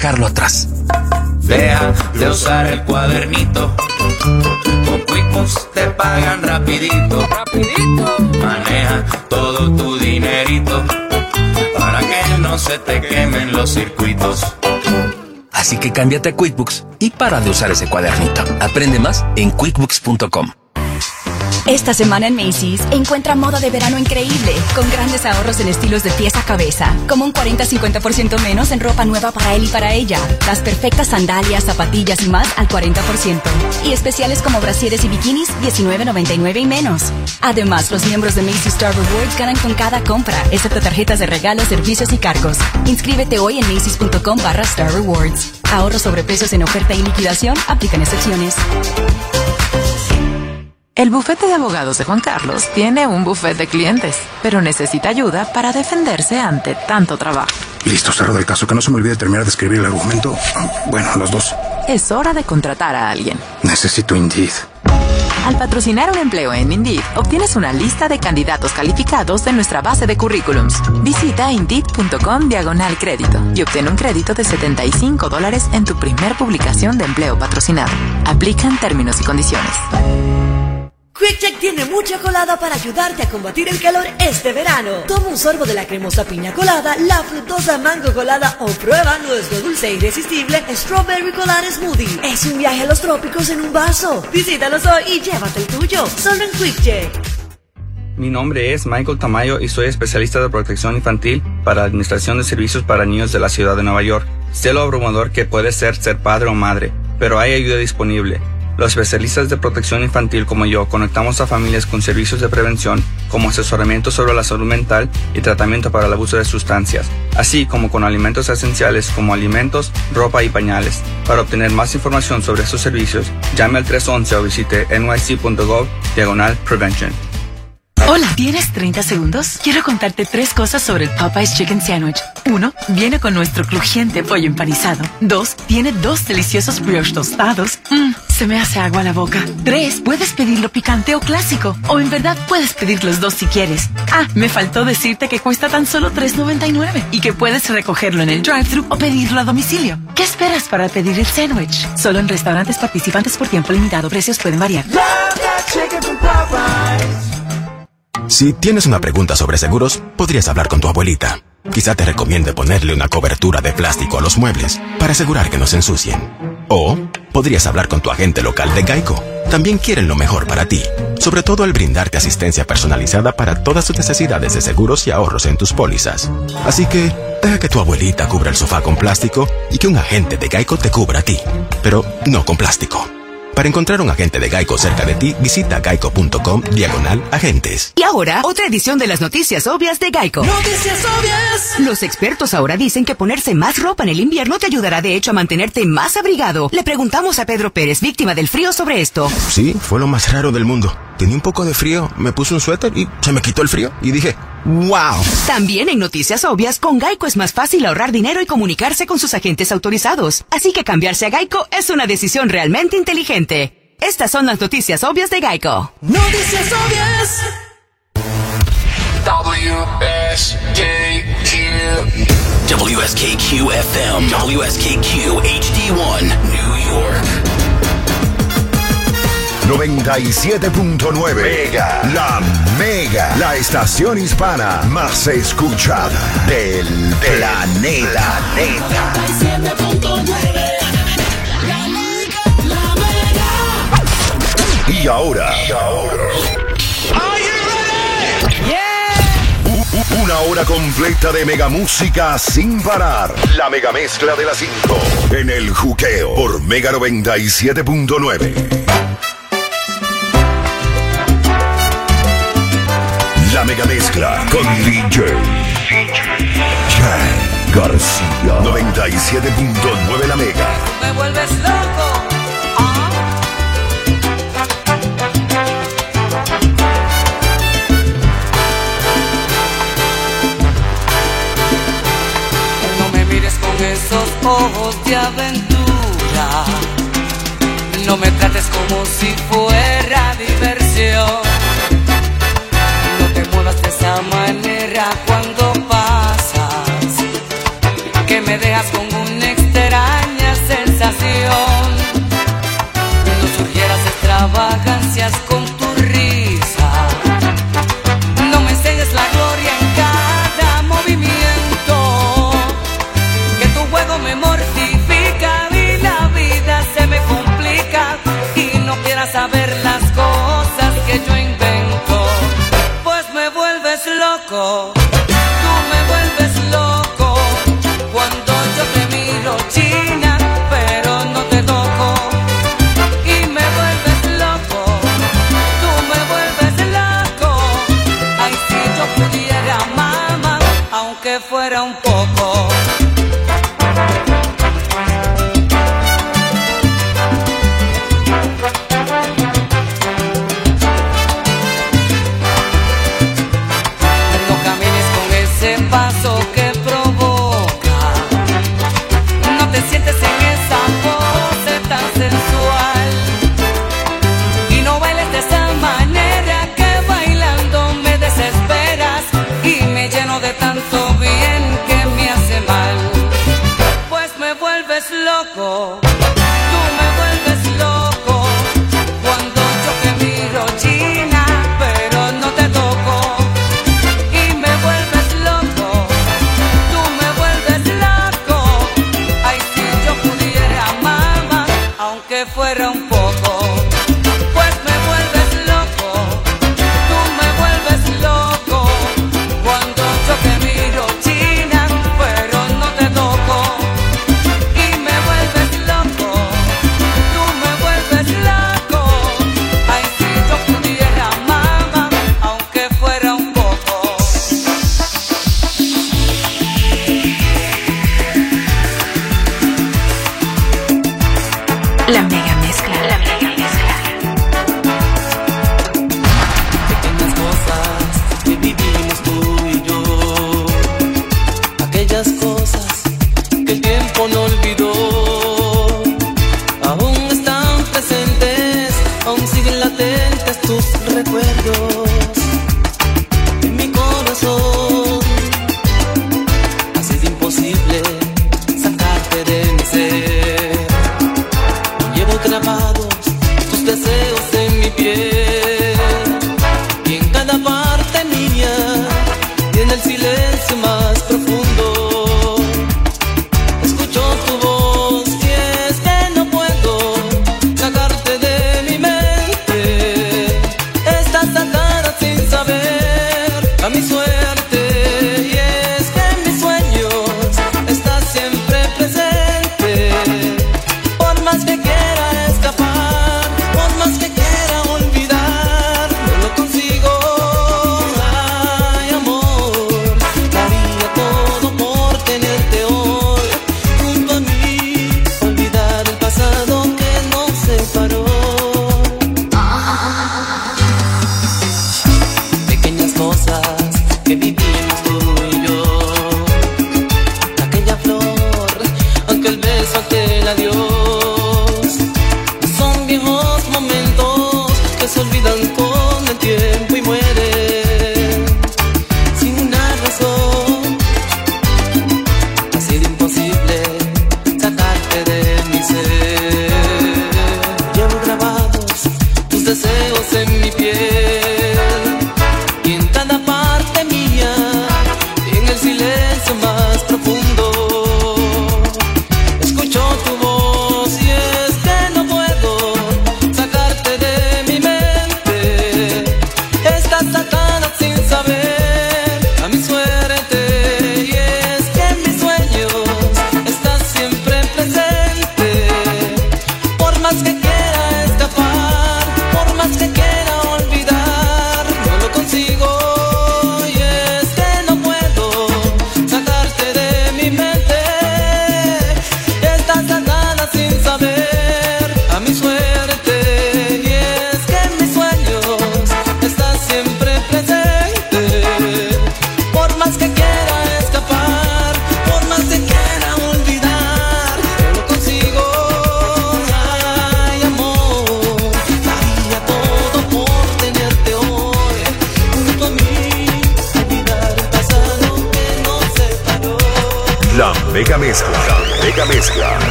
dejarlo atrás. Deja de usar el cuadernito. Con QuickBooks te pagan rapidito. Rapidito. Maneja todo tu dinerito para que no se te quemen los circuitos. Así que cámbiate a QuickBooks y para de usar ese cuadernito. Aprende más en quickbooks.com. Esta semana en Macy's encuentra moda de verano increíble, con grandes ahorros en estilos de pies a cabeza, como un 40-50% menos en ropa nueva para él y para ella, las perfectas sandalias, zapatillas y más al 40%, y especiales como brasieres y bikinis 19.99 y menos. Además, los miembros de Macy's Star Rewards ganan con cada compra, excepto tarjetas de regalos, servicios y cargos. Inscríbete hoy en macy's.com barra Star Rewards. Ahorros sobre precios en oferta y liquidación, aplican excepciones. El bufete de abogados de Juan Carlos tiene un bufete de clientes, pero necesita ayuda para defenderse ante tanto trabajo. Listo, cerro del caso. Que no se me olvide terminar de escribir el argumento. Bueno, los dos. Es hora de contratar a alguien. Necesito Indeed. Al patrocinar un empleo en Indeed, obtienes una lista de candidatos calificados de nuestra base de currículums. Visita Indeed.com diagonal crédito y obtén un crédito de 75 dólares en tu primer publicación de empleo patrocinado. Aplican términos y condiciones. QuickCheck tiene mucha colada para ayudarte a combatir el calor este verano. Toma un sorbo de la cremosa piña colada, la frutosa mango colada o prueba nuestro dulce irresistible Strawberry Colada Smoothie. Es un viaje a los trópicos en un vaso. Visítanos hoy y llévate el tuyo. Solo en QuickCheck. Mi nombre es Michael Tamayo y soy especialista de protección infantil para Administración de Servicios para Niños de la Ciudad de Nueva York. Sé lo abrumador que puede ser ser padre o madre, pero hay ayuda disponible. Los especialistas de protección infantil como yo conectamos a familias con servicios de prevención como asesoramiento sobre la salud mental y tratamiento para el abuso de sustancias, así como con alimentos esenciales como alimentos, ropa y pañales. Para obtener más información sobre estos servicios, llame al 311 o visite nyc.gov diagonal prevention. Hola, ¿tienes 30 segundos? Quiero contarte tres cosas sobre el Popeyes Chicken Sandwich. Uno, viene con nuestro crujiente pollo empanizado. Dos, tiene dos deliciosos brioches tostados. Mmm, se me hace agua la boca. Tres, puedes pedirlo picante o clásico. O en verdad puedes pedir los dos si quieres. Ah, me faltó decirte que cuesta tan solo $3.99 y que puedes recogerlo en el drive-thru o pedirlo a domicilio. ¿Qué esperas para pedir el sándwich? Solo en restaurantes participantes por tiempo limitado. Precios pueden variar. Si tienes una pregunta sobre seguros, podrías hablar con tu abuelita. Quizá te recomiende ponerle una cobertura de plástico a los muebles para asegurar que no se ensucien. O podrías hablar con tu agente local de Geico. También quieren lo mejor para ti, sobre todo al brindarte asistencia personalizada para todas tus necesidades de seguros y ahorros en tus pólizas. Así que, deja que tu abuelita cubra el sofá con plástico y que un agente de Geico te cubra a ti, pero no con plástico. Para encontrar un agente de Geico cerca de ti, visita geico.com diagonal agentes. Y ahora, otra edición de las noticias obvias de Geico. ¡Noticias obvias! Los expertos ahora dicen que ponerse más ropa en el invierno te ayudará de hecho a mantenerte más abrigado. Le preguntamos a Pedro Pérez, víctima del frío, sobre esto. Sí, fue lo más raro del mundo. Tenía un poco de frío, me puse un suéter y se me quitó el frío. Y dije, ¡Wow! También en Noticias Obvias, con Geico es más fácil ahorrar dinero y comunicarse con sus agentes autorizados. Así que cambiarse a Geico es una decisión realmente inteligente. Estas son las noticias obvias de Geico. ¡Noticias obvias! WSKQ. WSKQ FM. WSKQ HD1. New York. 97.9 Mega. La Mega. La estación hispana más escuchada del planeta. Y ahora. Y ahora. Una hora completa de mega música sin parar. La mega mezcla de las 5 en el juqueo por Mega 97.9. mezcla con DJ Jay García 97.9 La Mega. Me vuelves loco. No me mires con esos ojos de aventura. No me trates como si fuera me dejas con un aunque fuera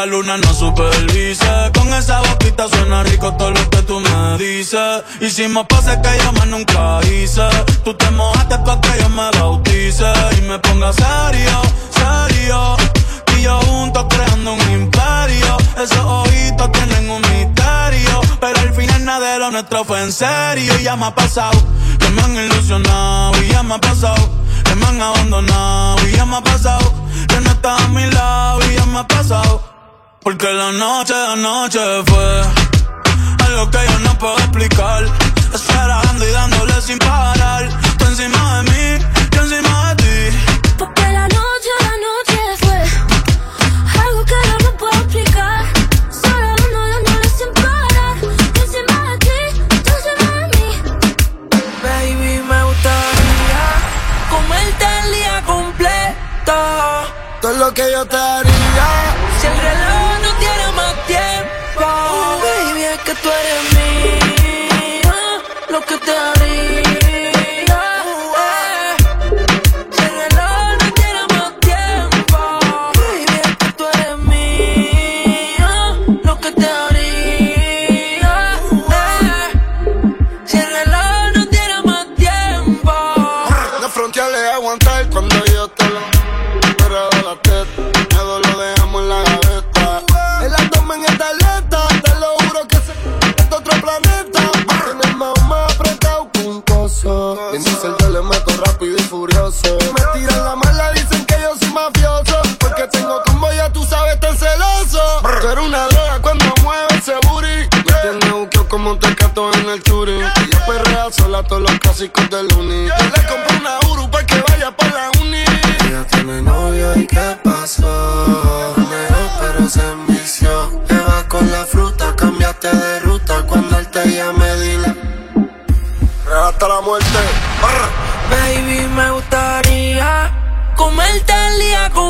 la luna no supervisa, Con esa boquita suena rico todo lo que tú me dices. Y si me pasa que yo más nunca hice, tú te mojaste pa' que yo me bautice. Y me ponga serio, serio. Y yo juntos creando un imperio. Esos ojitos tienen un misterio. Pero al final nada de lo nuestro fue en serio. Y ya me ha pasado que me han ilusionado. Y ya me ha pasado que me han abandonado. Y ya me ha pasado que no estás a mi lado. Y ya me ha pasado porque la noche de noche fue algo que yo no puedo explicar. Esperando y dándole sin parar. Tú encima de mí, yo encima de ti. Porque la noche de noche fue algo que yo no puedo explicar. Esperando y dándole sin parar. Tú encima de ti, tú encima de mí. Baby, me gustaría comerte el día completo. Todo lo que yo te haría. Si el reloj que tú eres mi clásicos del uni. Yeah. Le compré una Uru pa' que vaya pa' la uni. Ya tiene novio y qué pasó. Mejor, pero se envició. Te vas con la fruta, cambiaste de ruta. Cuando él te llame, dile. Hasta la muerte. Arr. Baby, me gustaría comerte el día con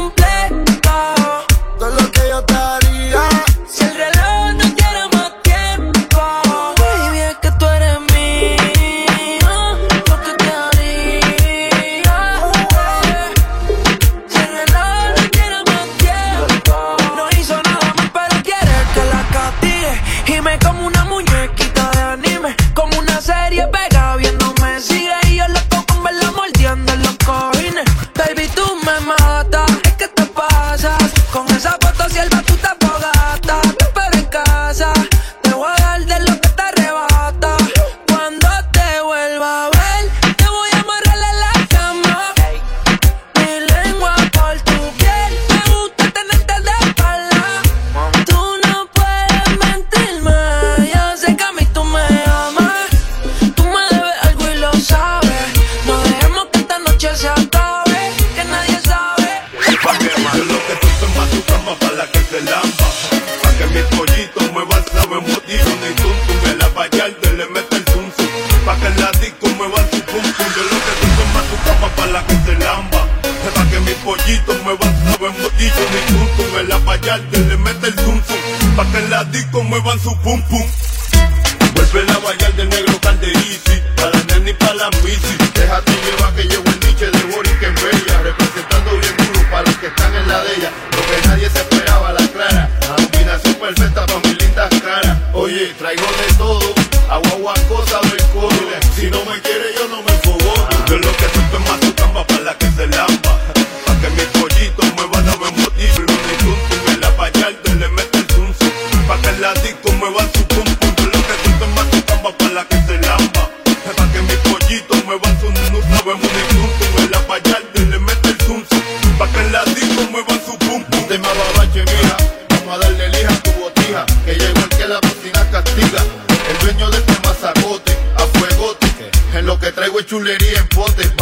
chulería en potes.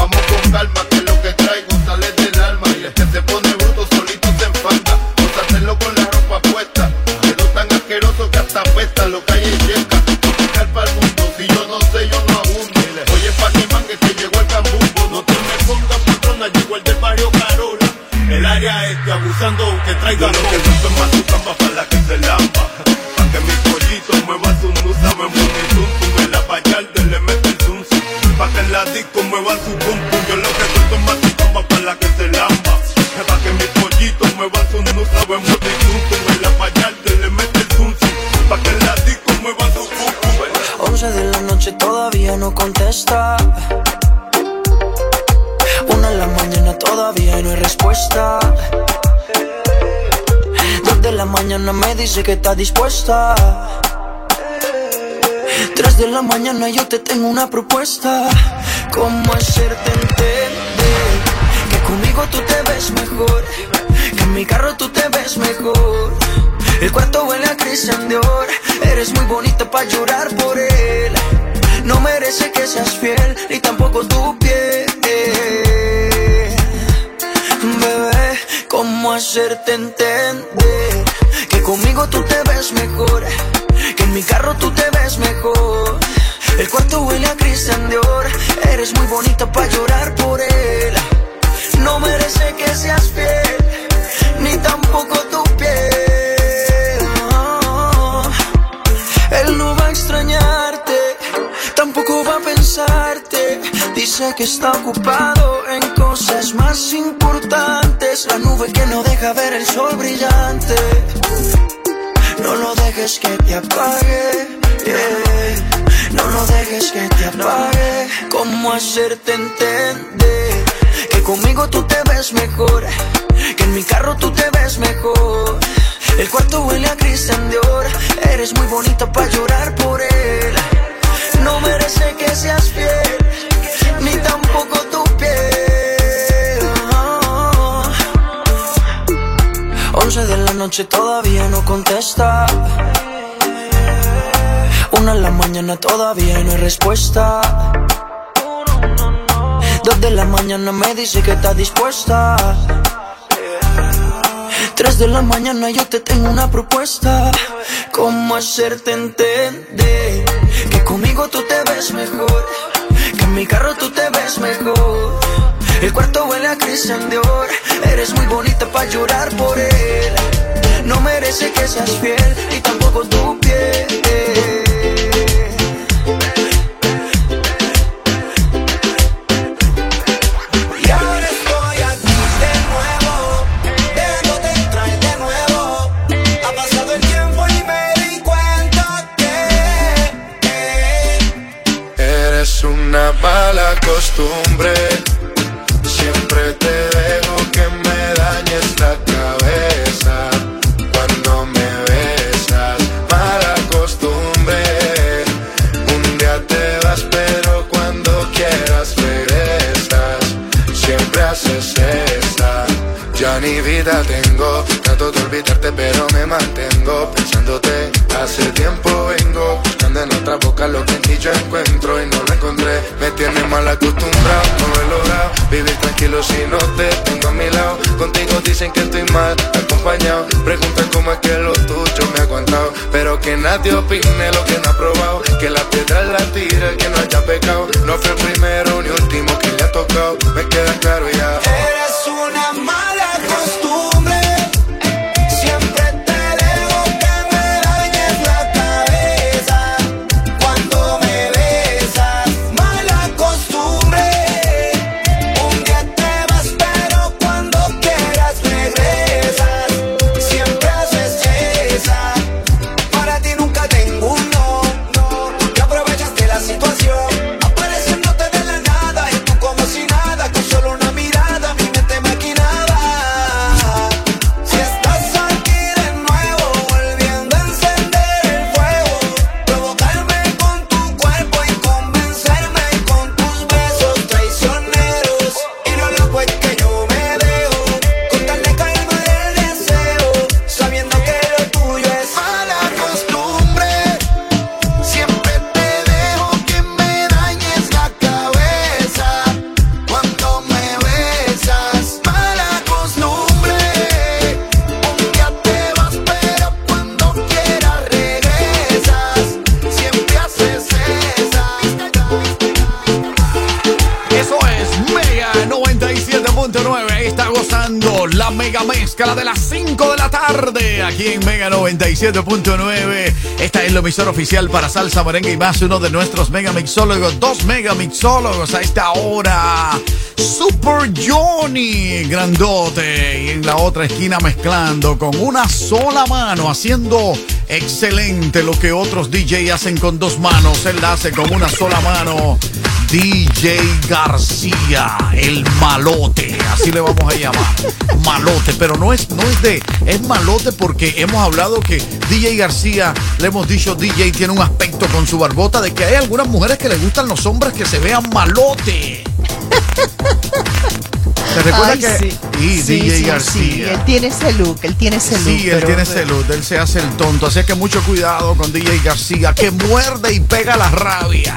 Dispuesta. Tres de la mañana yo te tengo una propuesta. ¿Cómo hacerte entender que conmigo tú te ves mejor? Que en mi carro tú te ves mejor. El cuarto huele a Christian Dior. Eres muy bonita para llorar por él. No merece que seas fiel, ni tampoco tu piel. Bebé, ¿cómo hacerte entender conmigo tú te ves mejor? Que en mi carro tú te ves mejor. El cuarto huele a Christian Dior. Eres muy bonita para llorar por él. No merece que seas fiel, ni tampoco tu piel. Él no va a extrañarte, tampoco va a pensarte. Dice que está ocupado en cosas más importantes. La nube que no deja ver el sol brillante. No lo dejes que te apague. yeah. No lo dejes que te apague. ¿Cómo hacerte entender que conmigo tú te ves mejor? Que en mi carro tú te ves mejor. El cuarto huele a Christian Dior. Eres muy bonita para llorar por él. No merece que seas fiel, ni tampoco tu piel. 12 de la noche todavía no contesta. Una en la mañana todavía no hay respuesta. Dos de la mañana me dice que está dispuesta. Tres de la mañana yo te tengo una propuesta. ¿Cómo hacerte entender que conmigo tú te ves mejor? Que en mi carro tú te ves mejor el cuarto huele a Christian Dior. Eres muy bonita para llorar por él. No merece que seas fiel, ni tampoco tu piel. Y ahora estoy Ya ni vida tengo, trato de olvidarte, pero me mantengo pensándote. Hace tiempo vengo buscando en otra boca lo que en ti yo encuentro y no lo encontré. Me tiene mal acostumbrado, no he logrado vivir tranquilo si no te tengo a mi lado. Contigo dicen que estoy mal acompañado. Preguntan cómo es que lo tuyo me ha aguantado, pero que nadie opine lo que no ha probado. Que la piedra la tira que no haya pecado. No fue el primero ni último que le ha tocado. Me queda claro ya. eres una mala de las 5 de la tarde. Aquí en Mega 97.9. Esta es la emisora oficial para salsa, merengue y más. Uno de nuestros mega mixólogos. Dos mega mixólogos a esta hora. Super Johnny, grandote. Y en la otra esquina mezclando con una sola mano. Haciendo excelente lo que otros DJ hacen con dos manos. Él hace con una sola mano. DJ García, el malote, así le vamos a llamar. Malote, pero no es, no es de, es malote porque hemos hablado que DJ García, le hemos dicho DJ tiene un aspecto con su barbota de que hay algunas mujeres que le gustan los hombres que se vean malote. ¿Te recuerdas Ay, que sí. y Sí, DJ sí, García? sí, él tiene ese look, él tiene ese look. Sí, él pero- tiene ese look, él se hace el tonto. Así que mucho cuidado con DJ García, que muerde y pega la rabia.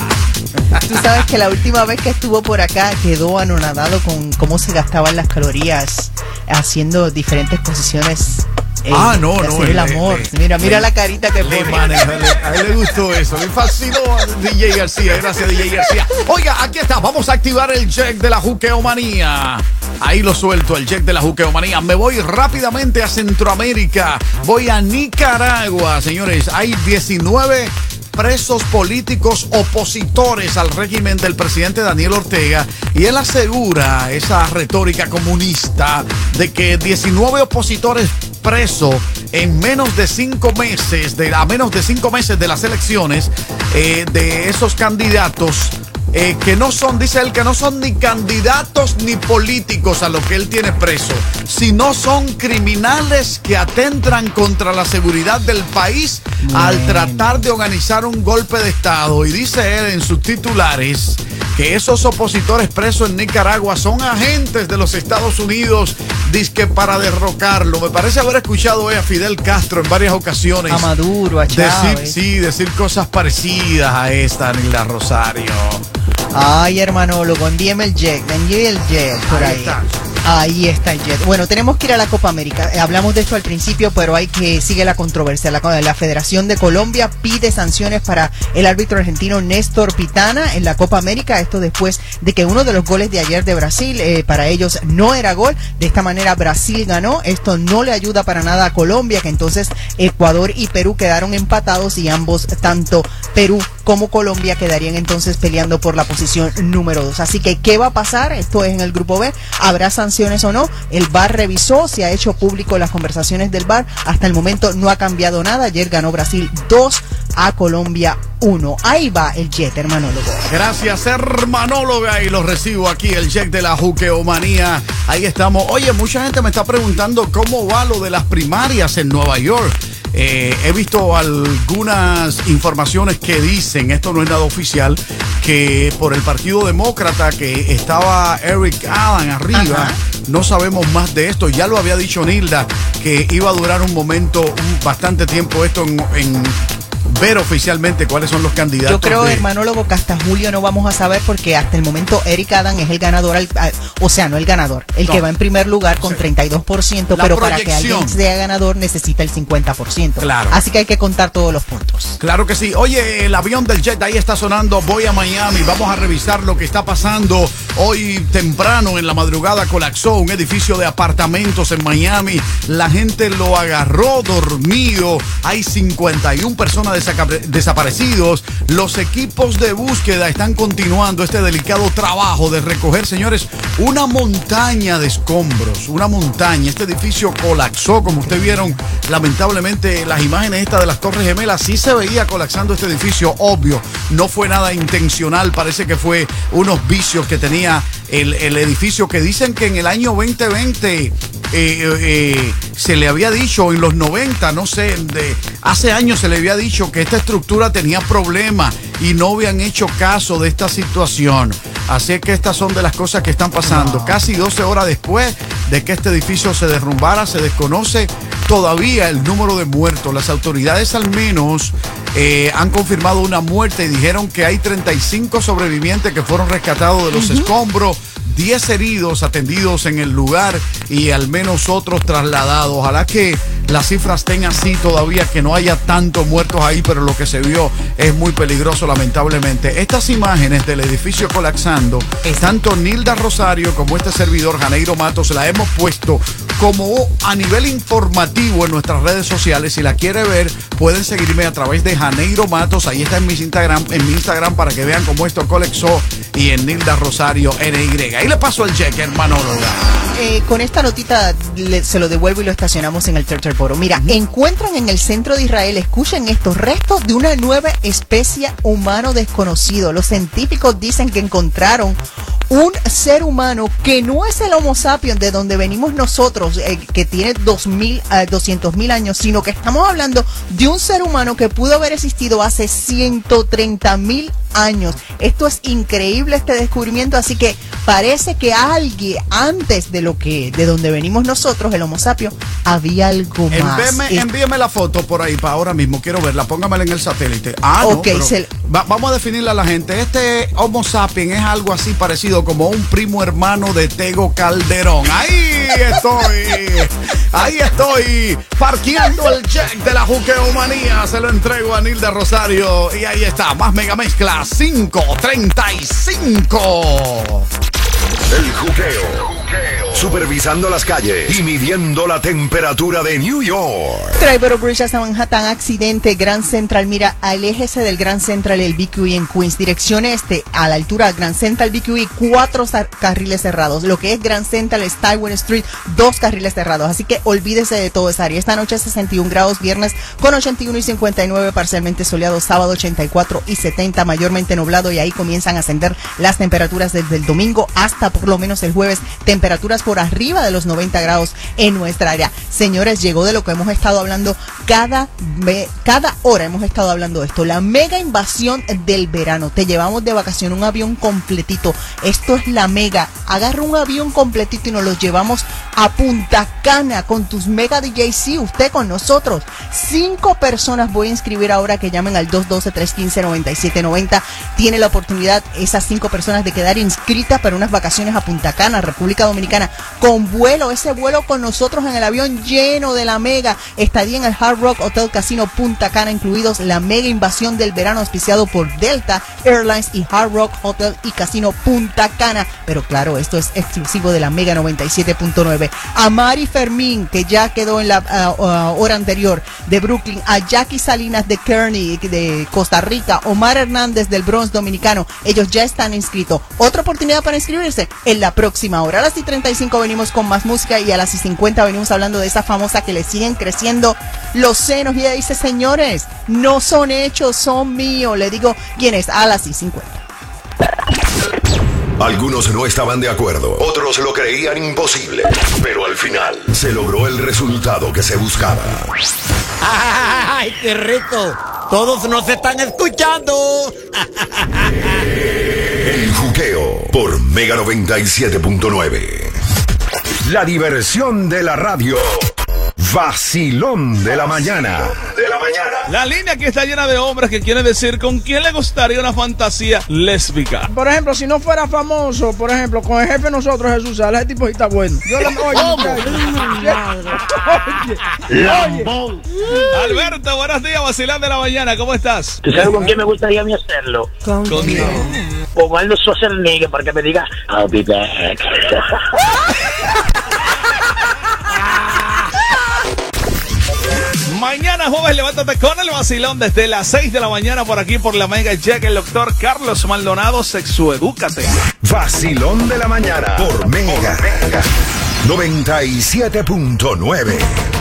Tú sabes que la última vez que estuvo por acá quedó anonadado con cómo se gastaban las calorías haciendo diferentes posiciones. eh, Ah, no, de no, hacer el amor. le- mira, mira le- la carita que pone. a él le gustó eso, le fascinó a DJ García. Gracias, DJ García. Oiga, aquí está, vamos a activar el check de la juqueomanía. Ahí lo suelto, el check de la juqueomanía. Me voy rápidamente a Centroamérica. Voy a Nicaragua, señores. Hay 19 presos políticos opositores al régimen del presidente Daniel Ortega y él asegura esa retórica comunista de que 19 opositores presos en menos de cinco meses, de, a menos de cinco meses de las elecciones, eh, de esos candidatos eh, que no son, dice él, que no son ni candidatos ni políticos a lo que él tiene preso, sino son criminales que atentan contra la seguridad del país al tratar de organizar un golpe de Estado. Y dice él en sus titulares que esos opositores presos en Nicaragua son agentes de los Estados Unidos, disque para derrocarlo. Me parece haber escuchado hoy a Fidel Castro en varias ocasiones. A Maduro, a Decir, Chávez. sí, decir cosas parecidas a esta, Nilda Rosario. Ay, hermanólogo, envíeme el jet, envíe el jet por Ahí ahí. está. Ahí está el jet. Bueno, tenemos que ir a la Copa América. Eh, Hablamos de esto al principio, pero hay que sigue la controversia. La, la Federación de Colombia pide sanciones para el árbitro argentino Néstor Pitana en la Copa América. Esto después de que uno de los goles de ayer de Brasil eh, para ellos no era gol. De esta manera Brasil ganó. Esto no le ayuda para nada a Colombia, que entonces Ecuador y Perú quedaron empatados y ambos, tanto Perú como Colombia, quedarían entonces peleando por la posición número 2. Así que, ¿qué va a pasar? Esto es en el grupo B. ¿Habrá sanciones o no? El VAR revisó, se ha hecho público las conversaciones del VAR. Hasta el momento no ha cambiado nada. Ayer ganó Brasil 2 a Colombia 1. Ahí va el jet, hermanólogo. Gracias, hermanóloga. Y lo recibo aquí, el check de la juqueomanía. Ahí estamos. Oye, mucha gente me está preguntando cómo va lo de las primarias en Nueva York. Eh, he visto algunas informaciones que dicen, esto no es nada oficial, que por el Partido Demócrata que estaba Eric Allen arriba, no sabemos más de esto. Ya lo había dicho Nilda, que iba a durar un momento, un- bastante tiempo esto en, en ver oficialmente cuáles son los candidatos. Yo creo, de- hermanólogo, que hasta julio no vamos a saber porque hasta el momento Eric Adam es el ganador, al- o sea, no el ganador, el No. que va en primer lugar con 32%, La pero para que alguien sea ganador necesita el 50%. Claro. Así que hay que contar todos los puntos. Claro que sí. Oye, el avión del jet ahí está sonando. Voy a Miami. Vamos a revisar lo que está pasando. Hoy temprano en la madrugada colapsó un edificio de apartamentos en Miami. La gente lo agarró dormido. Hay 51 personas desaca- desaparecidos. Los equipos de búsqueda están continuando este delicado trabajo de recoger, señores, una montaña de escombros. Una montaña. Este edificio colapsó, como ustedes vieron, lamentablemente las imágenes estas de las Torres Gemelas sí se veía colapsando este edificio, obvio. No fue nada intencional, parece que fue unos vicios que tenía el, el edificio que dicen que en el año 2020 eh, eh, se le había dicho, en los 90, no sé, de, hace años se le había dicho que esta estructura tenía problemas y no habían hecho caso de esta situación. Así que estas son de las cosas que están pasando. Casi 12 horas después de que este edificio se derrumbara, se desconoce todavía el número de muertos. Las autoridades al menos eh, han confirmado una muerte y dijeron que hay 35 sobrevivientes que fueron rescatados de los escombros. 10 heridos atendidos en el lugar y al menos otros trasladados. Ojalá que las cifras estén así todavía, que no haya tantos muertos ahí, pero lo que se vio es muy peligroso lamentablemente. Estas imágenes del edificio colapsando, tanto Nilda Rosario como este servidor Janeiro Matos la hemos puesto como a nivel informativo en nuestras redes sociales. Si la quiere ver, pueden seguirme a través de Janeiro Matos. Ahí está en mis Instagram, en mi Instagram para que vean cómo esto colapsó y en Nilda Rosario NY. Ahí le paso el cheque, hermano. Eh, con esta notita le- se lo devuelvo y lo estacionamos en el Tercer fósforo. Mira, encuentran en el centro de Israel, escuchen estos restos de una nueva especie humano desconocido. Los científicos dicen que encontraron un ser humano que no es el Homo sapiens de donde venimos nosotros, eh, que tiene 2000, eh, 200 mil años, sino que estamos hablando de un ser humano que pudo haber existido hace 130 mil años. Esto es increíble este descubrimiento, así que parece que alguien antes de lo que de donde venimos nosotros, el Homo sapiens, había algo más. Es- envíeme la foto por ahí para ahora mismo. Quiero verla. Póngamela en el satélite. Ah, no, Ok, pero se- va- vamos a definirle a la gente. Este Homo sapiens es algo así parecido como un primo hermano de Tego Calderón. Ahí estoy. Ahí estoy. Parqueando el check de la juqueomanía. Se lo entrego a Nilda Rosario. Y ahí está. Más mega mezcla. 535. El juqueo. Supervisando las calles y midiendo la temperatura de New York. Triborough Bridge hasta Manhattan, accidente, Grand Central, mira, aléjese del Grand Central, el BQE en Queens, dirección este, a la altura Grand Central BQE, cuatro carriles cerrados, lo que es Grand Central, Tywin Street, dos carriles cerrados, así que olvídese de todo esa área. Esta noche 61 grados, viernes con 81 y 59, parcialmente soleado, sábado 84 y 70, mayormente nublado. Y ahí comienzan a ascender las temperaturas desde el domingo hasta por lo menos el jueves, temperaturas por arriba de los 90 grados en nuestra área. Señores, llegó de lo que hemos estado hablando cada, cada hora hemos estado hablando de esto, la mega invasión del verano. Te llevamos de vacación un avión completito. Esto es la mega. Agarra un avión completito y nos los llevamos a Punta Cana con tus mega DJC, usted con nosotros. Cinco personas voy a inscribir ahora que llamen al 212-315-9790. Tiene la oportunidad esas cinco personas de quedar inscritas para unas vacaciones a Punta Cana, República Dominicana, con vuelo, ese vuelo con nosotros en el avión lleno de la mega. Estadía en el Hard Rock Hotel Casino Punta Cana, incluidos la mega invasión del verano auspiciado por Delta Airlines y Hard Rock Hotel y Casino Punta Cana. Pero claro, esto es exclusivo de la Mega 97.9. A Mari Fermín, que ya quedó en la hora anterior de Brooklyn. A Jackie Salinas de Kearney, de Costa Rica. Omar Hernández del Bronx Dominicano. Ellos ya están inscritos. Otra oportunidad para inscribirse en la próxima hora. A las y 35 venimos con más música y a las y 50 venimos hablando de esa famosa que le siguen creciendo los senos. Y ella dice, señores, no son hechos, son míos. Le digo, ¿quién es? A las y 50. Algunos no estaban de acuerdo, otros lo creían imposible, pero al final se logró el resultado que se buscaba. ¡Ay, qué rico! Todos nos están escuchando. El juqueo por Mega 97.9. La diversión de la radio. Vacilón de la mañana. De la mañana. La línea aquí está llena de hombres que quieren decir con quién le gustaría una fantasía lésbica. Por ejemplo, si no fuera famoso, por ejemplo, con el jefe de nosotros, Jesús Sala, ese tipo está bueno. Yo le oye, oye, Alberto, buenos días, vacilón de la mañana, ¿cómo estás? ¿Tú sabes con quién me gustaría a mí hacerlo? ¿Con quién? Con Arnold Schwarzenegger para que me diga I'll be back. Mañana jueves, levántate con el vacilón desde las 6 de la mañana por aquí por la Mega Jack, el doctor Carlos Maldonado, sexuedúcate. Vacilón de la mañana por Mega. 97.9.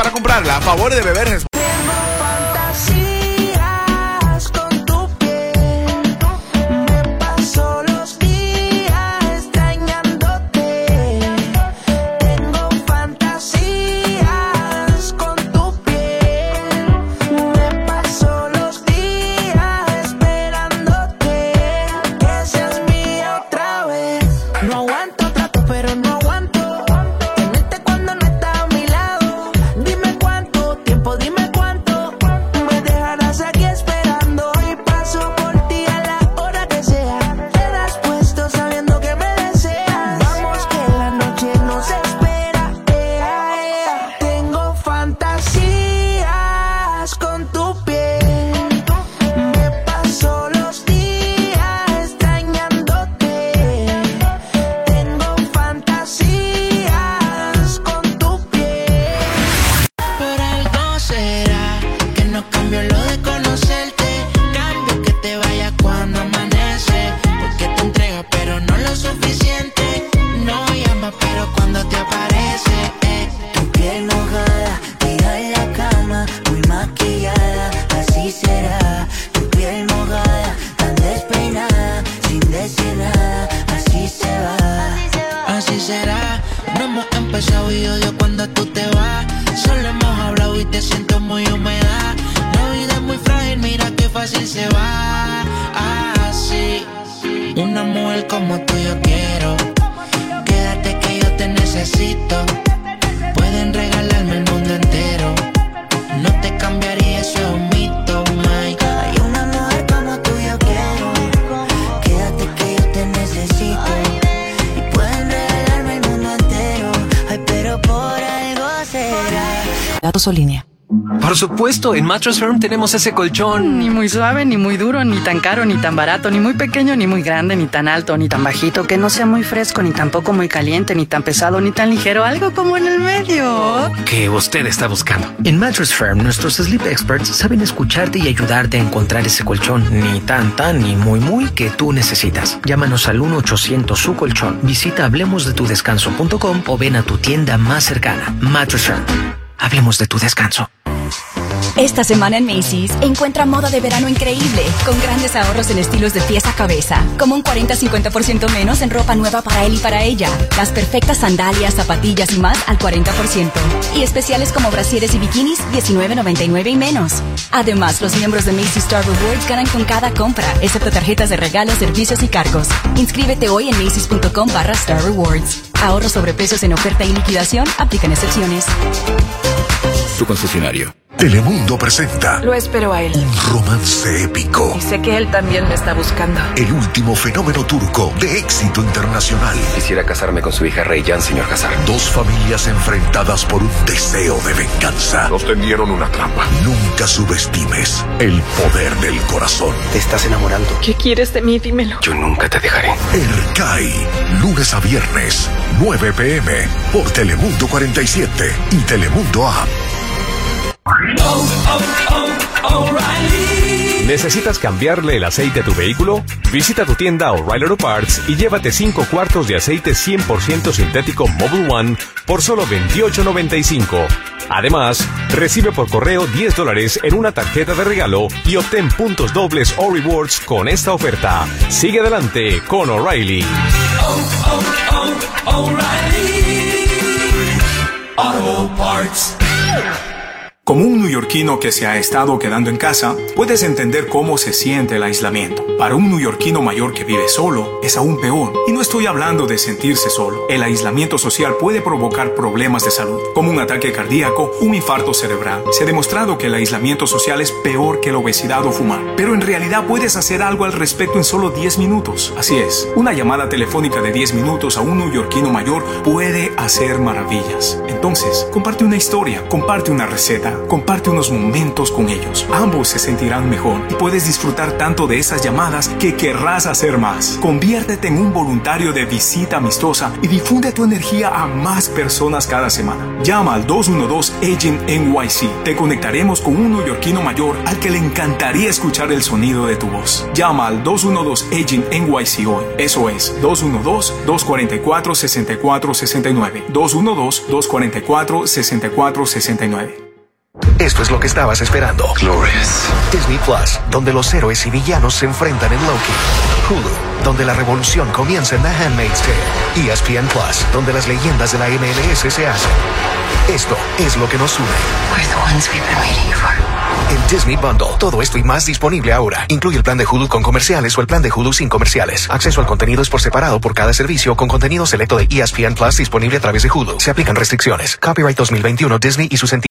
comprarla. A favor de beber una mujer como tú yo quiero. Quédate que yo te necesito. Pueden regalarme el mundo entero. No te cambiaría, eso es un mito, Mike. Hay una mujer como tú yo quiero. Quédate que yo te necesito. Y pueden regalarme el mundo entero. Ay, pero por algo será. Por supuesto, en Mattress Firm tenemos ese colchón. Ni muy suave, ni muy duro, ni tan caro, ni tan barato, ni muy pequeño, ni muy grande, ni tan alto, ni tan bajito, que no sea muy fresco, ni tampoco muy caliente, ni tan pesado, ni tan ligero, algo como en el medio. Que usted está buscando. En Mattress Firm, nuestros sleep experts saben escucharte y ayudarte a encontrar ese colchón, ni tan tan, ni muy muy, que tú necesitas. Llámanos al 1-800 su colchón. Visita hablemosdetudescanso.com o ven a tu tienda más cercana. Mattress Firm. Hablemos de tu descanso. Esta semana en Macy's encuentra moda de verano increíble, con grandes ahorros en estilos de pies a cabeza, como un 40-50% menos en ropa nueva para él y para ella, las perfectas sandalias, zapatillas y más al 40%, y especiales como brasieres y bikinis 19.99 y menos. Además, los miembros de Macy's Star Rewards ganan con cada compra, excepto tarjetas de regalos, servicios y cargos. Inscríbete hoy en macy's.com barra Star Rewards. Ahorros sobre precios en oferta y liquidación, aplican excepciones. Tu concesionario. Telemundo presenta Lo espero a él. un romance épico. Y sé que él también me está buscando. El último fenómeno turco de éxito internacional. Quisiera casarme con su hija Reyyan, señor Hazar. Dos familias enfrentadas por un deseo de venganza. Nos tendieron una trampa. Nunca subestimes el poder del corazón. Te estás enamorando. ¿Qué quieres de mí? Dímelo. Yo nunca te dejaré. Ercai, lunes a viernes, 9 pm, por Telemundo 47 y Telemundo App. ¿Necesitas cambiarle el aceite a tu vehículo? Visita tu tienda O'Reilly Auto Parts y llévate 5 cuartos de aceite 100% sintético Mobile One por solo $28.95. Además, recibe por correo 10 dólares en una tarjeta de regalo y obtén puntos dobles o rewards con esta oferta. Sigue adelante con O'Reilly. Auto Parts. Como un neoyorquino que se ha estado quedando en casa, puedes entender cómo se siente el aislamiento. Para un neoyorquino mayor que vive solo, es aún peor. Y no estoy hablando de sentirse solo. El aislamiento social puede provocar problemas de salud, como un ataque cardíaco, un infarto cerebral. Se ha demostrado que el aislamiento social es peor que la obesidad o fumar. Pero en realidad puedes hacer algo al respecto en solo 10 minutos. Así es, una llamada telefónica de 10 minutos a un neoyorquino mayor puede hacer maravillas. Entonces, comparte una historia, comparte una receta, comparte unos momentos con ellos. Ambos se sentirán mejor y puedes disfrutar tanto de esas llamadas que querrás hacer más. Conviértete en un voluntario de visita amistosa y difunde tu energía a más personas cada semana. Llama al 212 Agent NYC. Te conectaremos con un neoyorquino mayor al que le encantaría escuchar el sonido de tu voz. Llama al 212 Agent NYC hoy. Eso es 212-244-6469. 212-244-6469. Esto es lo que estabas esperando. Glorious. Disney Plus, donde los héroes y villanos se enfrentan en Loki. Hulu, donde la revolución comienza en The Handmaid's Tale. ESPN Plus, donde las leyendas de la MLS se hacen. Esto es lo que nos une. We're the ones we've been waiting for. En Disney Bundle, todo esto y más disponible ahora. Incluye el plan de Hulu con comerciales o el plan de Hulu sin comerciales. Acceso al contenido es por separado por cada servicio con contenido selecto de ESPN Plus disponible a través de Hulu. Se aplican restricciones. Copyright 2021 Disney y sus entidades.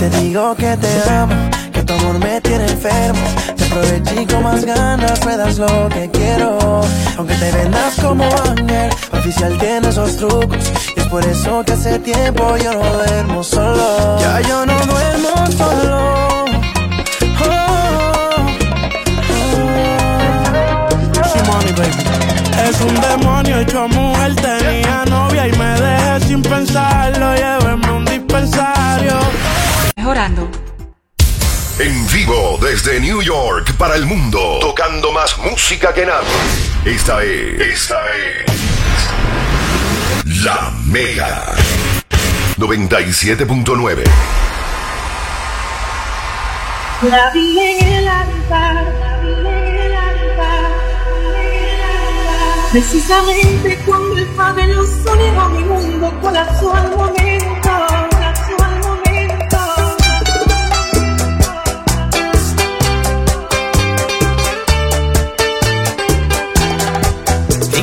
Te digo que te amo, que tu amor me tiene enfermo. Te aproveché con más ganas, me das lo que quiero. Aunque te vendas como ángel, oficial tiene esos trucos. Y es por eso que hace tiempo yo no duermo solo. Ya yo no duermo solo. Oh, oh. Es un demonio hecho a mujer, tenía novia y me dejé sin pensarlo, lléveme un día mejorando. En vivo desde New York para el mundo, tocando más música que nada. Esta es. Esta es. La Mega 97.9. La vi en el altar, la vi en el altar, precisamente cuando el Padre lo unió mi mundo colapsó al momento.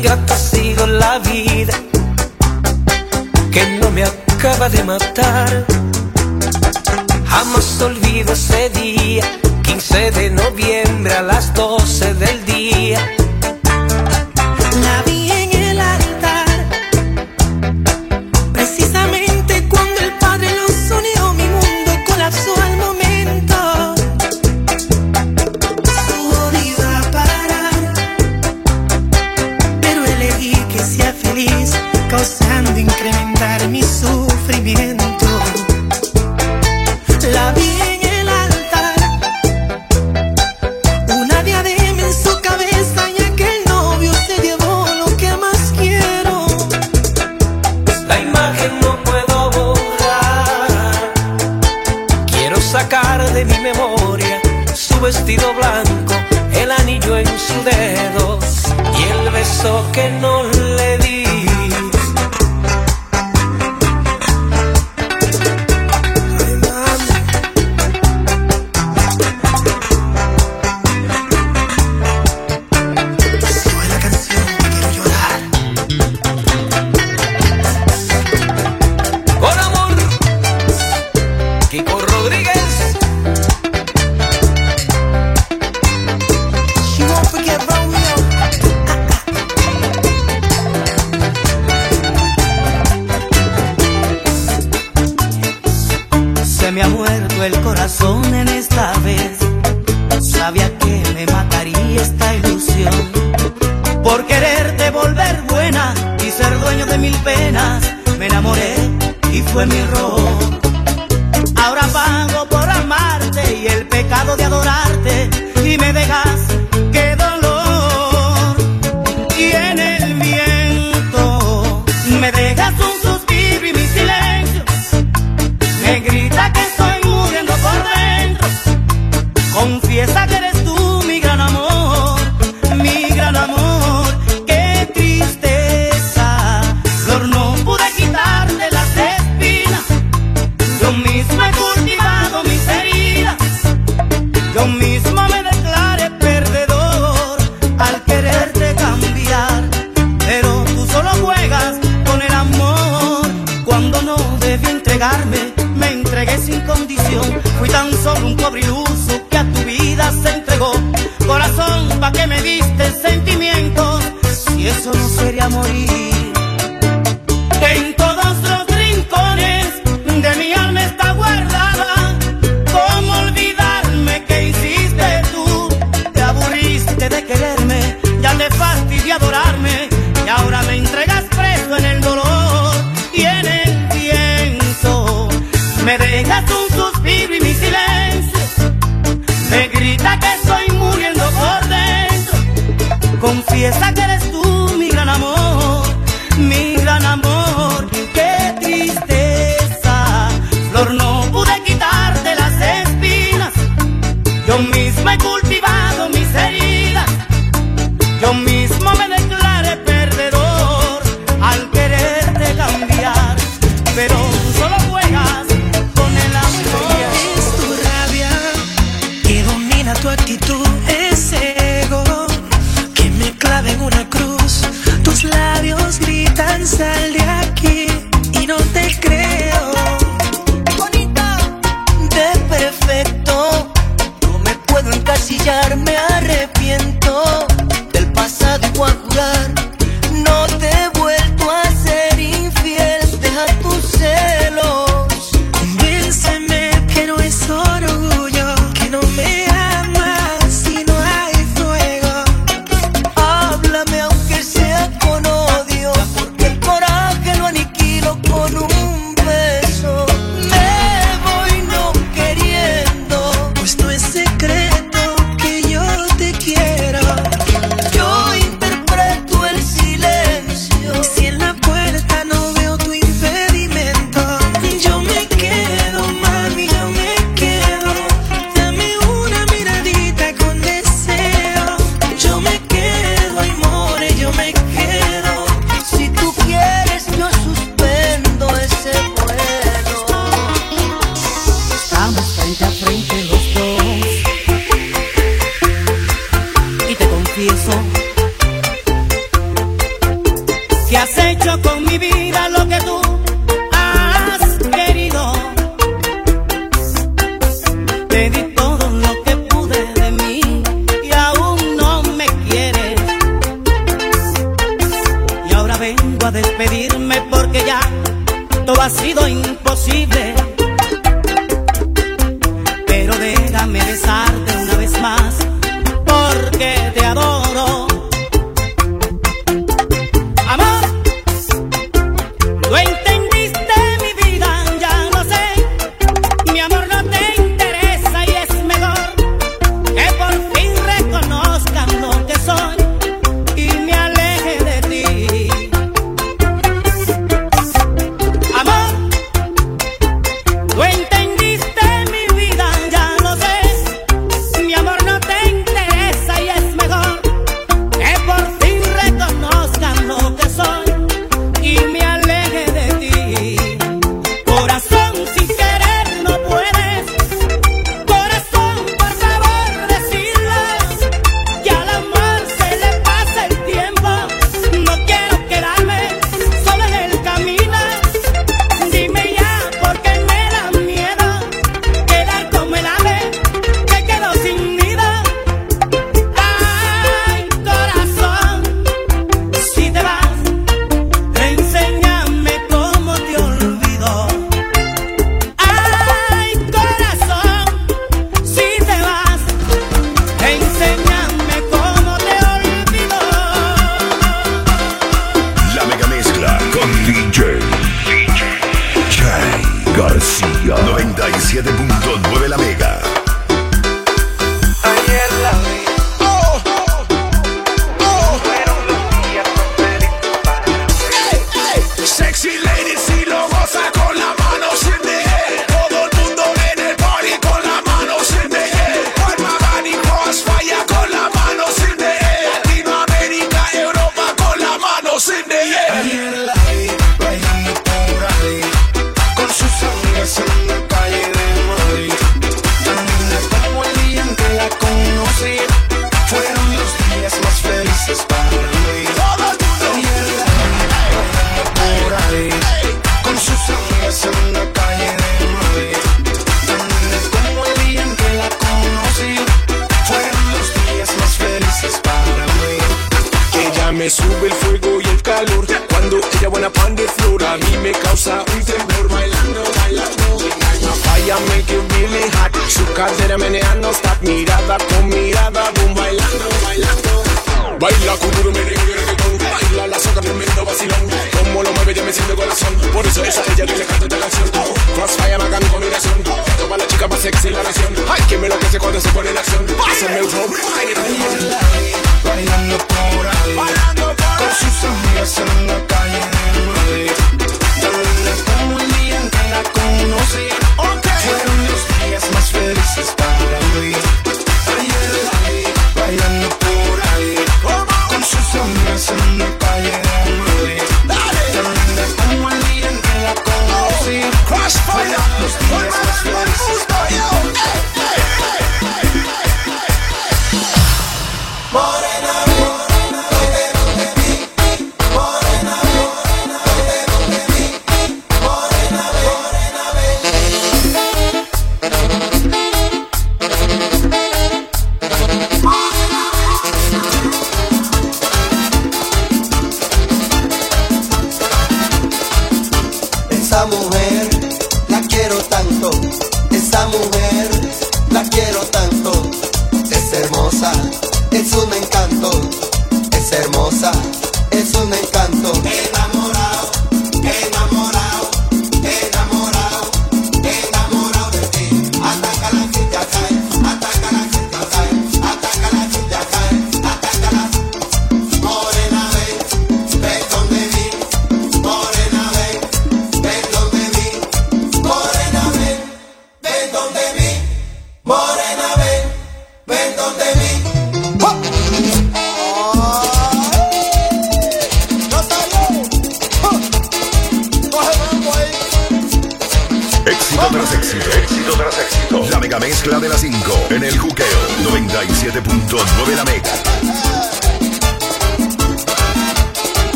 tenga castigo la vida que no me acaba de matar. Jamás olvido ese día, 15 de noviembre a las 12 del día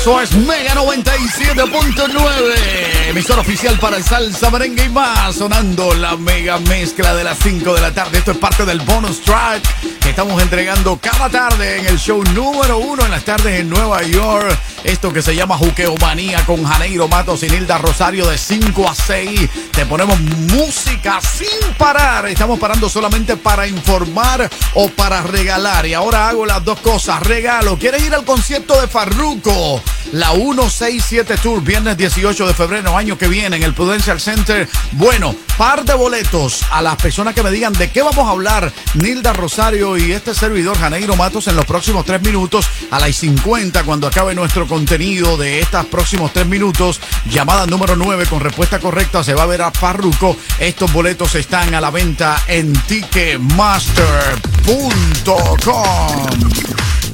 Eso es Mega 97.9, emisor oficial para el salsa, merengue y más, sonando la mega mezcla de las 5 de la tarde. Esto es parte del bonus track que estamos entregando cada tarde en el show número uno en las tardes en Nueva York. Esto que se llama Juqueo Manía con Janeiro Matos y Nilda Rosario de 5 a 6. Te ponemos música sin parar. Estamos parando solamente para informar o para regalar. Y ahora hago las dos cosas. Regalo. ¿Quieres ir al concierto de Farruko? La 167 Tour, viernes 18 de febrero, año que viene, en el Prudential Center. Bueno, par de boletos a las personas que me digan de qué vamos a hablar. Nilda Rosario y este servidor, Janeiro Matos, en los próximos tres minutos, a las 50, cuando acabe nuestro contenido de estos próximos tres minutos. Llamada número 9 con respuesta correcta se va a ver a Farruko. Estos boletos están a la venta en ticketmaster.com.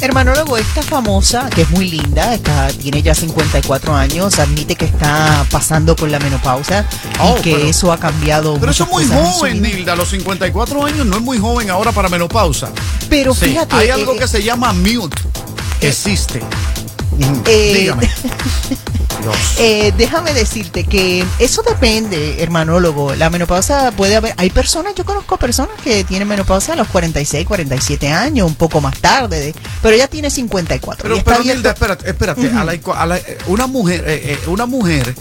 Hermanólogo, esta famosa, que es muy linda, está, tiene ya 54 años, admite que está pasando por la menopausa Oh, y que pero- eso ha cambiado Pero eso es muy joven. Nilda. Los 54 años no es muy joven ahora para menopausa. Pero Sí, fíjate, Hay eh, algo eh, que se llama mute. Que existe. Eh, Dígame. Eh, déjame decirte que eso depende, hermanólogo. La menopausa puede haber. Hay personas, yo conozco personas que tienen menopausa a los 46, 47 años, un poco más tarde, de- pero ella tiene 54. Pero, pero Nilda, espérate, espérate. Ujú. a la- a la- una mujer, eh, eh, una mujer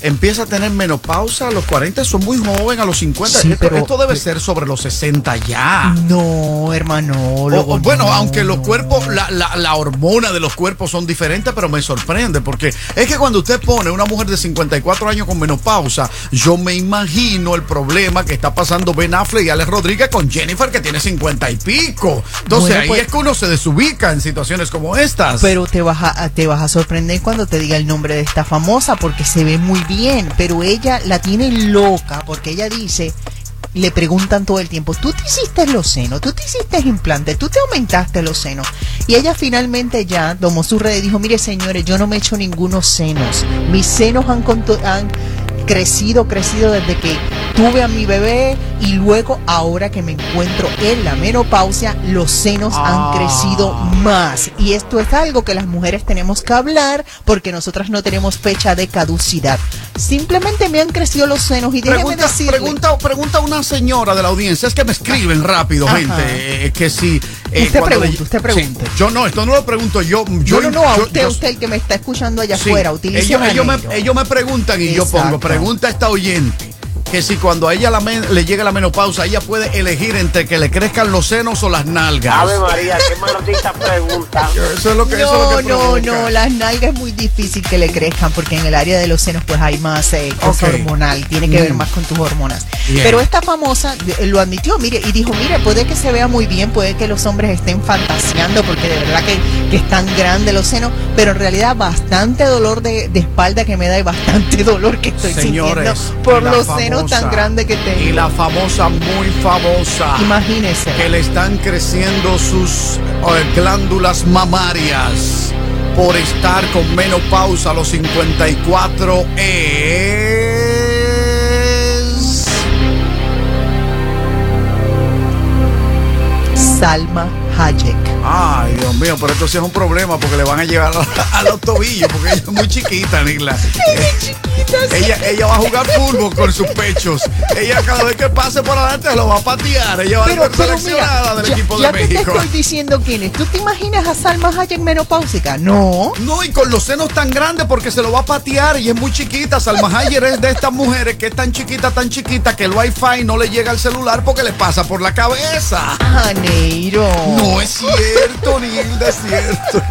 empieza a tener menopausa a los 40, son muy joven, a los 50. Sí, esto, pero- esto debe ser sobre los 60 ya. No, hermanólogo. O- o, bueno, no, aunque los cuerpos, la, la, la hormona de los cuerpos son diferentes, pero me sorprende porque es que cuando usted pone una mujer de 54 años con menopausa, yo me imagino el problema que está pasando Ben Affleck y Alex Rodríguez con Jennifer que tiene 50 y pico. Entonces Bueno, ahí pues- es que uno se desubica en situaciones como estas. Pero te vas, a, te vas a sorprender cuando te diga el nombre de esta famosa porque se ve muy bien, pero ella la tiene loca porque ella dice le preguntan todo el tiempo, ¿tú te hiciste los senos? ¿Tú te hiciste implante? ¿Tú te aumentaste los senos? Y ella finalmente ya tomó su red y dijo, mire señores, yo no me he hecho ningunos senos. Mis senos han, han crecido, crecido desde que tuve a mi bebé y luego ahora que me encuentro en la menopausia, los senos Ah. han crecido más. Y esto es algo que las mujeres tenemos que hablar porque nosotras no tenemos fecha de caducidad. Simplemente me han crecido los senos y déjeme Pregunta, decirle- pregunta, pregunta una señora de la audiencia, es que me escriben rápido, Ajá. gente, eh, que si... eh, Usted le- pregunta, usted pregunta. Sí, yo no, esto no lo pregunto yo. yo no, no, no, a yo- usted, yo- usted el que me está escuchando allá Sí, afuera, utilice ellos, ellos me, ellos me preguntan y yo pongo. Pregunta a esta oyente que si cuando a ella la men- le llega la menopausa, ella puede elegir entre que le crezcan los senos o las nalgas. Ave María, qué maldita pregunta. Eso es lo que, eso es No, lo que no, no, las nalgas es muy difícil que le crezcan porque en el área de los senos pues hay más eh, cosa hormonal, tiene que ver Mm. más con tus hormonas. Bien. Pero esta famosa eh, lo admitió, mire, y dijo, mire, puede que se vea muy bien, puede que los hombres estén fantaseando porque de verdad que, que están grandes los senos, pero en realidad bastante dolor de, de espalda que me da y bastante dolor que estoy Señores, sintiendo por los senos tan grandes que tengo. Y la famosa, muy famosa. Imagínese. Que le están creciendo sus eh, glándulas mamarias por estar con menopausa a los 54 es... Salma Hayek. Ay, Dios mío, pero esto sí es un problema porque le van a llevar a, a los tobillos porque ella es muy chiquita, Nigla. Ella, ella va a jugar fútbol con sus pechos. Ella cada vez que pase por adelante lo va a patear. Ella va a ser seleccionada del ya, equipo ya de que te México. estoy diciendo quién es, ¿tú te imaginas a Salma Hayek menopáusica? No. No, y con los senos tan grandes porque se lo va a patear y es muy chiquita. Salma Hayek es de estas mujeres que es tan chiquita, tan chiquita que el wifi no le llega al celular porque le pasa por la cabeza. Janeiro. No es cierto, Nilda, es cierto.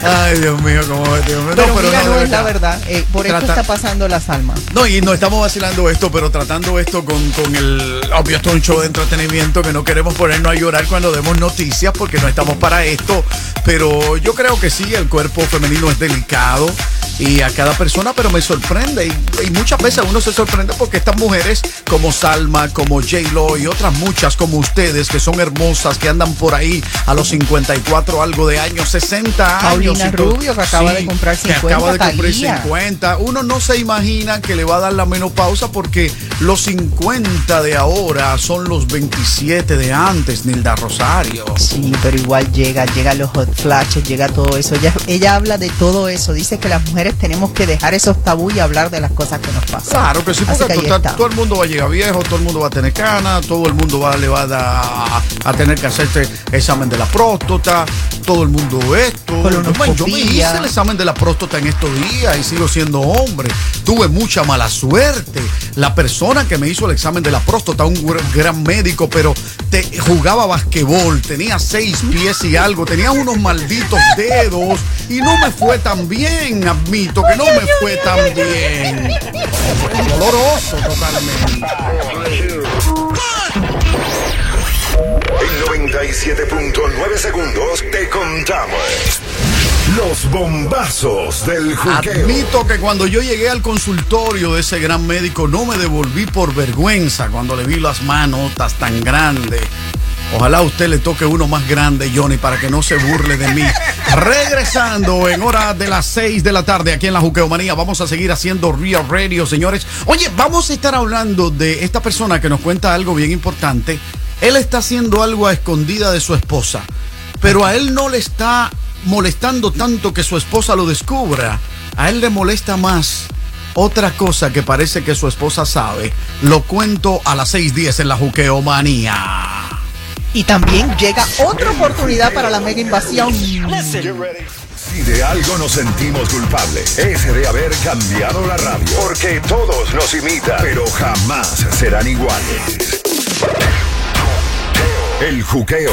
Ay, Dios mío, cómo mío. Pero, no, pero mira, no, no, es la verdad. Eh, por esto Trata- está pasando la Salma. No, y no estamos vacilando esto, pero tratando esto con, con el. Obvio, esto es un show de entretenimiento que no queremos ponernos a llorar cuando demos noticias porque no estamos para esto. Pero yo creo que sí, el cuerpo femenino es delicado y a cada persona, pero me sorprende. Y, y muchas veces uno se sorprende porque estas mujeres como Salma, como J-Lo y otras muchas como ustedes que son hermosas, que andan por ahí a los 54 algo de años, 60 años. Paulina y todo. Rubio, que acaba de comprar que 50, acaba de cumplir Thalía. 50. Uno no se imagina que le va a dar la menopausa porque los 50 de ahora son los 27 de antes, Nilda Rosario. Sí, pero igual llega, llega los hot flashes, llega todo eso. Ella, ella habla de todo eso. Dice que las mujeres tenemos que dejar esos tabú y hablar de las cosas que nos pasan. Claro que sí, porque que total- todo el mundo va a llegar viejo, todo el mundo va a tener cana, todo el mundo va, le va a, tener que hacerse examen de la próstata, todo el mundo esto. Yo me hice el examen de la próstata en estos días y sigo siendo hombre. Tuve mucha mala suerte. La persona que me hizo el examen de la próstata, un gr- gran médico, pero te, jugaba basquetbol, tenía seis pies y algo, tenía unos malditos dedos y no me fue tan bien, admito que no me fue tan bien. Doloroso totalmente. En 97.9 segundos te contamos los bombazos del juqueo. Admito que cuando yo llegué al consultorio de ese gran médico no me devolví por vergüenza cuando le vi las manotas tan grandes. Ojalá a usted le toque uno más grande, Johnny, para que no se burle de mí. Regresando en hora de las 6 de la tarde aquí en la Juqueomanía, vamos a seguir haciendo Real Radio, señores. Oye, vamos a estar hablando de esta persona que nos cuenta algo bien importante. Él está haciendo algo a escondida de su esposa, pero a él no le está molestando tanto que su esposa lo descubra. A él le molesta más otra cosa que parece que su esposa sabe. Lo cuento a las 6:10 en la Juqueomanía. Y también llega otra oportunidad para la mega invasión. Si de algo nos sentimos culpables, es de haber cambiado la radio. Porque todos nos imitan, pero jamás serán iguales. El juqueo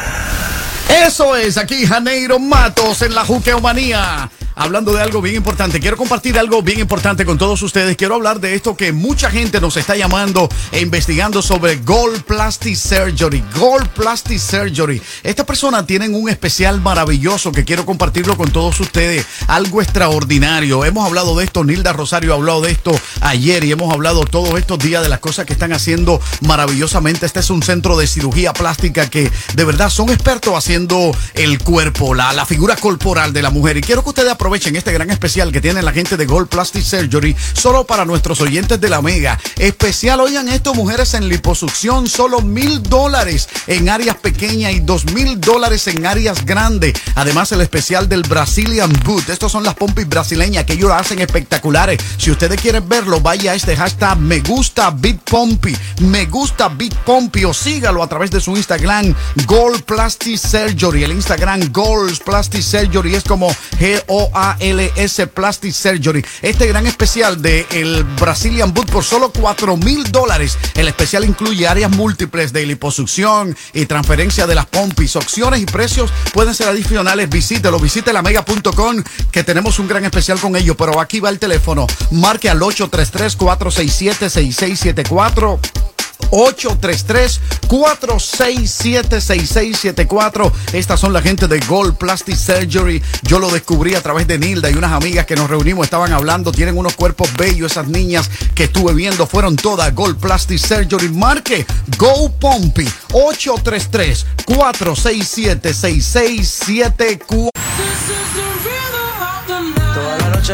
Eso es, aquí Janeiro Matos en la Juqueomanía. Hablando de algo bien importante, quiero compartir algo bien importante con todos ustedes. Quiero hablar de esto que mucha gente nos está llamando e investigando sobre Gold Plastic Surgery. Gold Plastic Surgery. Esta persona tienen un especial maravilloso que quiero compartirlo con todos ustedes. Algo extraordinario. Hemos hablado de esto, Nilda Rosario ha hablado de esto ayer y hemos hablado todos estos días de las cosas que están haciendo maravillosamente. Este es un centro de cirugía plástica que de verdad son expertos haciendo el cuerpo, la, la figura corporal de la mujer. Y quiero que ustedes aprovechen este gran especial que tiene la gente de Gold Plastic Surgery solo para nuestros oyentes de la Mega. Especial, oigan esto, mujeres en liposucción, solo mil dólares en áreas pequeñas y dos mil dólares en áreas grandes. Además, el especial del Brazilian Boot. Estos son las pompis brasileñas que ellos hacen espectaculares. Si ustedes quieren verlo, vaya a este hashtag me gusta Big Pompey. Me gusta Big Pompey o sígalo a través de su Instagram Gold Plastic Surgery. El Instagram Gold Plastic Surgery es como G-O-A-L-S Plastic Surgery. Este gran especial de Brazilian Boot por solo 4 mil dólares. El especial incluye áreas múltiples de liposucción y transferencia de las pompis. Opciones y precios pueden ser adicionales. Visítelo, visite lamega.com que tenemos un gran especial con ellos. Pero aquí va el teléfono. Marque al 833-467-6674. 833-467-6674. Estas son la gente de Gold Plastic Surgery. Yo lo descubrí a través de Nilda y unas amigas que nos reunimos estaban hablando. Tienen unos cuerpos bellos. Esas niñas que estuve viendo fueron todas Gold Plastic Surgery. Marque Go Pompey 833-467-6674.